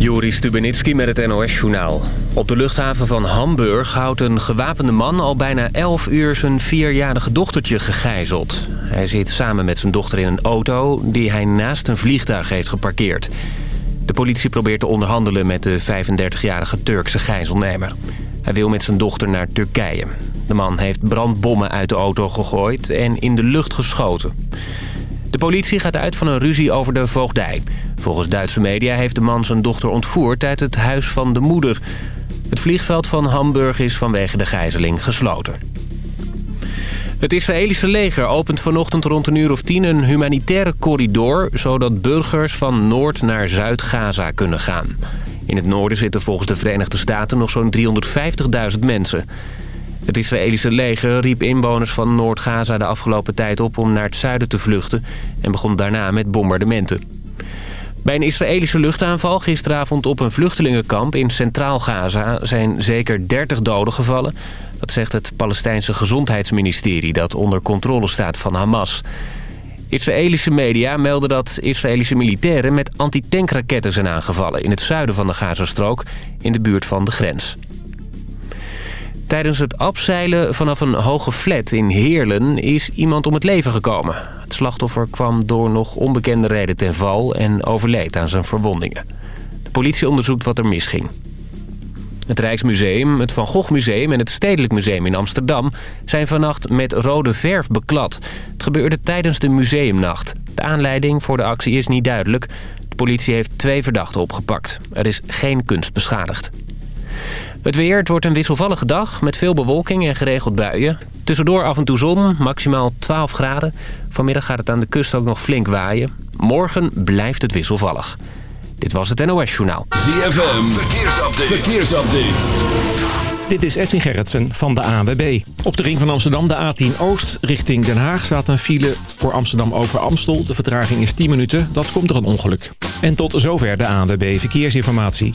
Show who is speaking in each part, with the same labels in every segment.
Speaker 1: Joris Stubenitski met het NOS-journaal. Op de luchthaven van Hamburg houdt een gewapende man al bijna 11 uur zijn vierjarige dochtertje gegijzeld. Hij zit samen met zijn dochter in een auto die hij naast een vliegtuig heeft geparkeerd. De politie probeert te onderhandelen met de 35-jarige Turkse gijzelnemer. Hij wil met zijn dochter naar Turkije. De man heeft brandbommen uit de auto gegooid en in de lucht geschoten. De politie gaat uit van een ruzie over de voogdij. Volgens Duitse media heeft de man zijn dochter ontvoerd uit het huis van de moeder. Het vliegveld van Hamburg is vanwege de gijzeling gesloten. Het Israëlische leger opent vanochtend rond een uur of tien een humanitaire corridor... zodat burgers van Noord naar Zuid-Gaza kunnen gaan. In het noorden zitten volgens de Verenigde Staten nog zo'n 350.000 mensen. Het Israëlische leger riep inwoners van Noord-Gaza de afgelopen tijd op om naar het zuiden te vluchten... en begon daarna met bombardementen. Bij een Israëlische luchtaanval gisteravond op een vluchtelingenkamp in Centraal Gaza zijn zeker 30 doden gevallen. Dat zegt het Palestijnse gezondheidsministerie dat onder controle staat van Hamas. Israëlische media melden dat Israëlische militairen met antitankraketten zijn aangevallen... in het zuiden van de Gazastrook in de buurt van de grens. Tijdens het afzeilen vanaf een hoge flat in Heerlen is iemand om het leven gekomen. Het slachtoffer kwam door nog onbekende reden ten val en overleed aan zijn verwondingen. De politie onderzoekt wat er misging. Het Rijksmuseum, het Van Gogh Museum en het Stedelijk Museum in Amsterdam... zijn vannacht met rode verf beklad. Het gebeurde tijdens de museumnacht. De aanleiding voor de actie is niet duidelijk. De politie heeft twee verdachten opgepakt. Er is geen kunst beschadigd. Het weer, het wordt een wisselvallige dag met veel bewolking en geregeld buien. Tussendoor af en toe zon, maximaal 12 graden. Vanmiddag gaat het aan de kust ook nog flink waaien. Morgen blijft het wisselvallig. Dit was het NOS Journaal.
Speaker 2: ZFM, verkeersupdate. verkeersupdate.
Speaker 3: Dit is Edwin Gerritsen van de ANWB. Op de ring van Amsterdam, de A10 Oost, richting Den Haag... staat een file voor Amsterdam over Amstel. De vertraging is 10 minuten, dat komt door een ongeluk. En tot zover de ANWB Verkeersinformatie.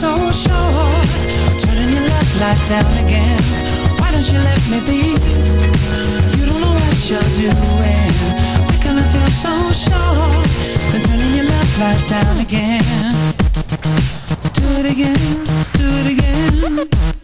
Speaker 4: so sure. Turning your left light down again. Why don't you let me be? You don't know what you're doing. Making me feel so sure. Then turning your left light down again. Do it again, do it again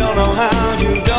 Speaker 4: don't know how you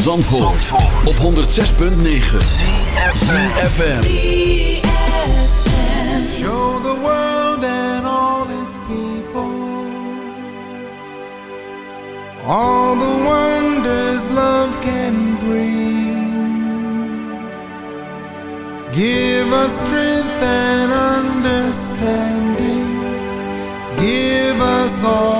Speaker 2: van Zandvoort, op 106.9 CFFM
Speaker 5: Show the world and all its people. All the wonders love can bring. Give us strength and understanding. Give us all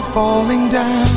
Speaker 5: falling down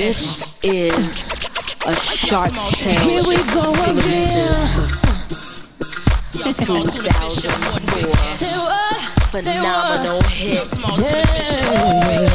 Speaker 5: This is a sharp tail. Here we go again.
Speaker 6: 2004 uh, uh, phenomenal hit. Yeah.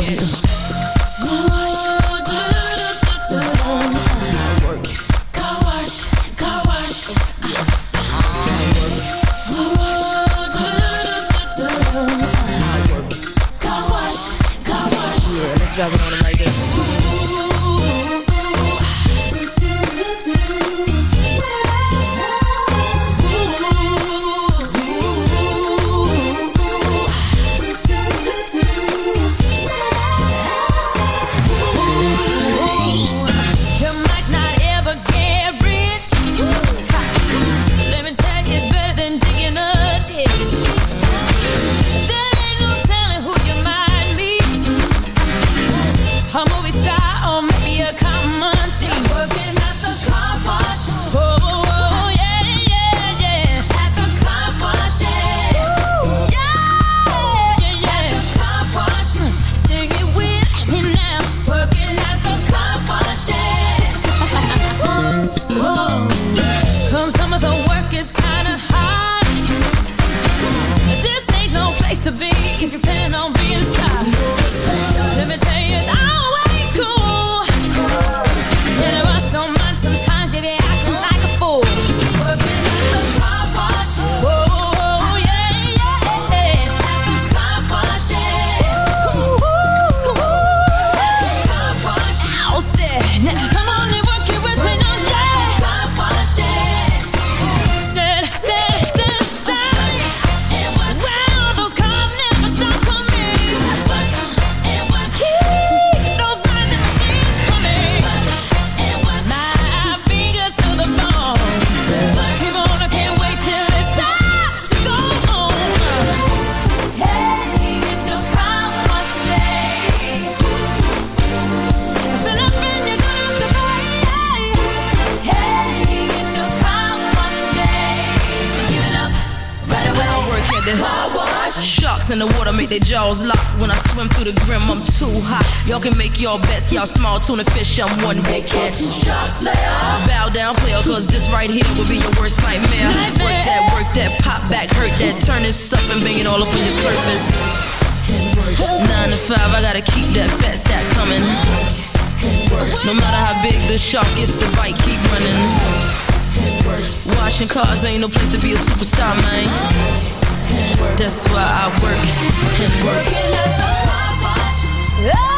Speaker 6: No matter how big the shark is, the bite keep running. Washing cars ain't no place to be a superstar, man. That's why I work and work.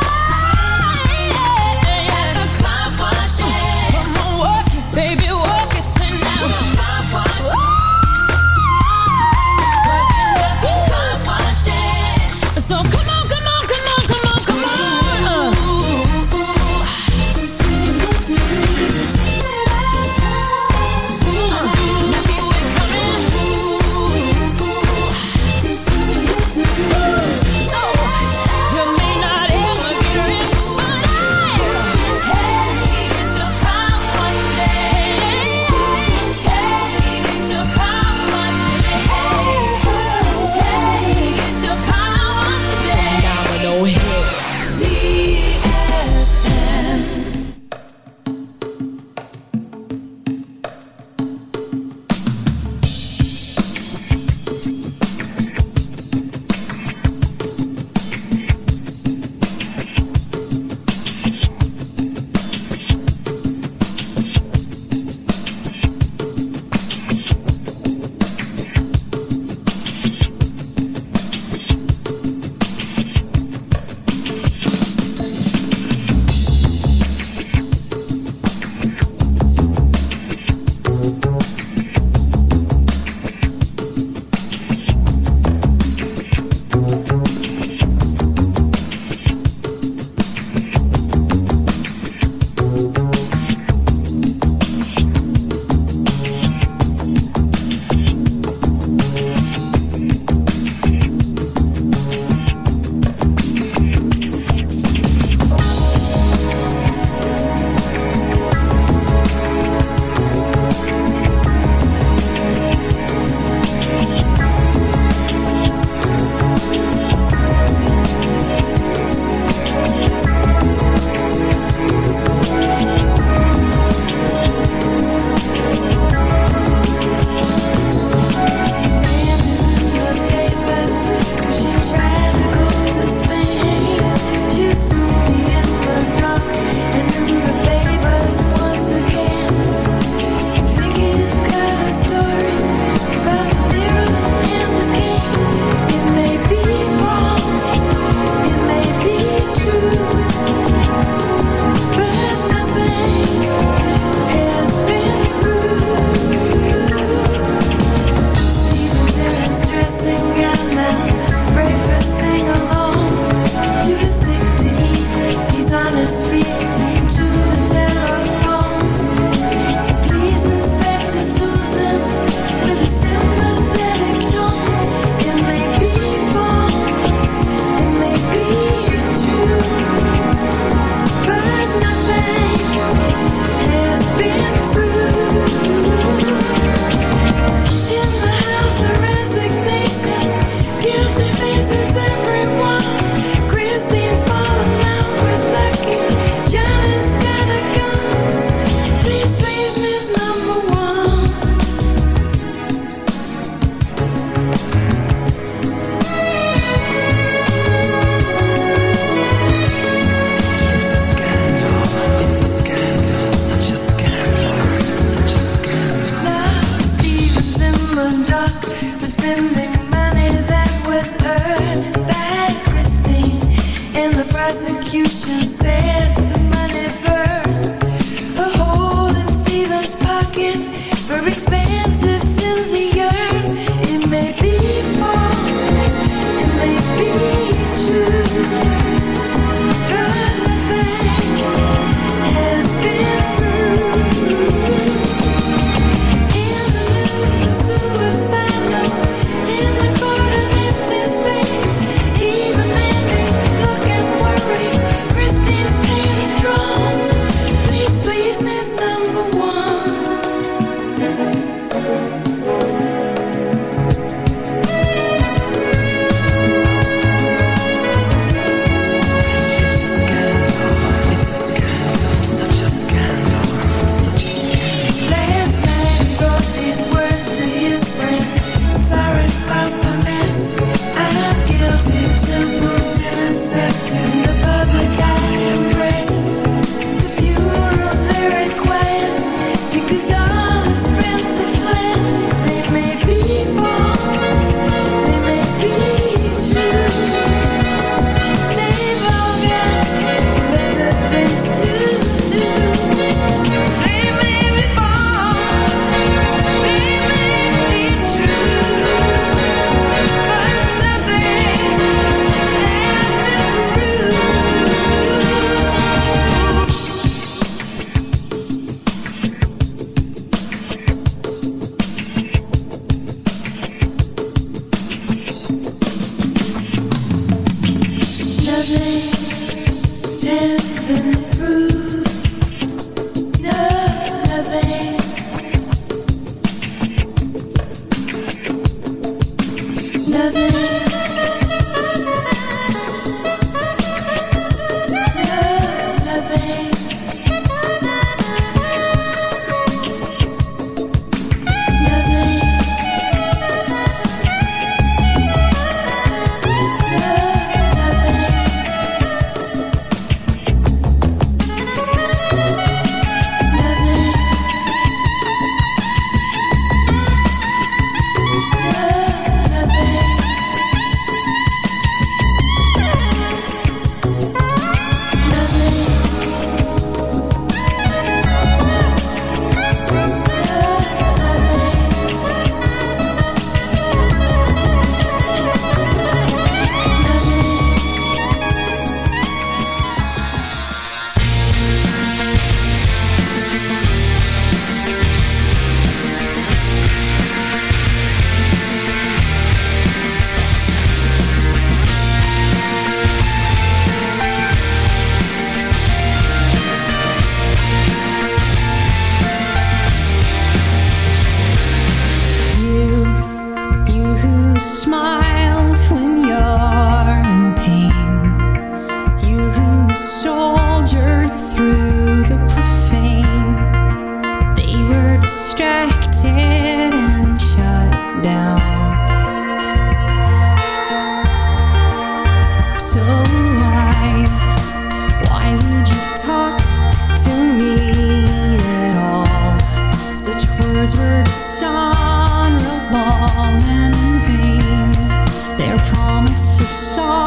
Speaker 2: song.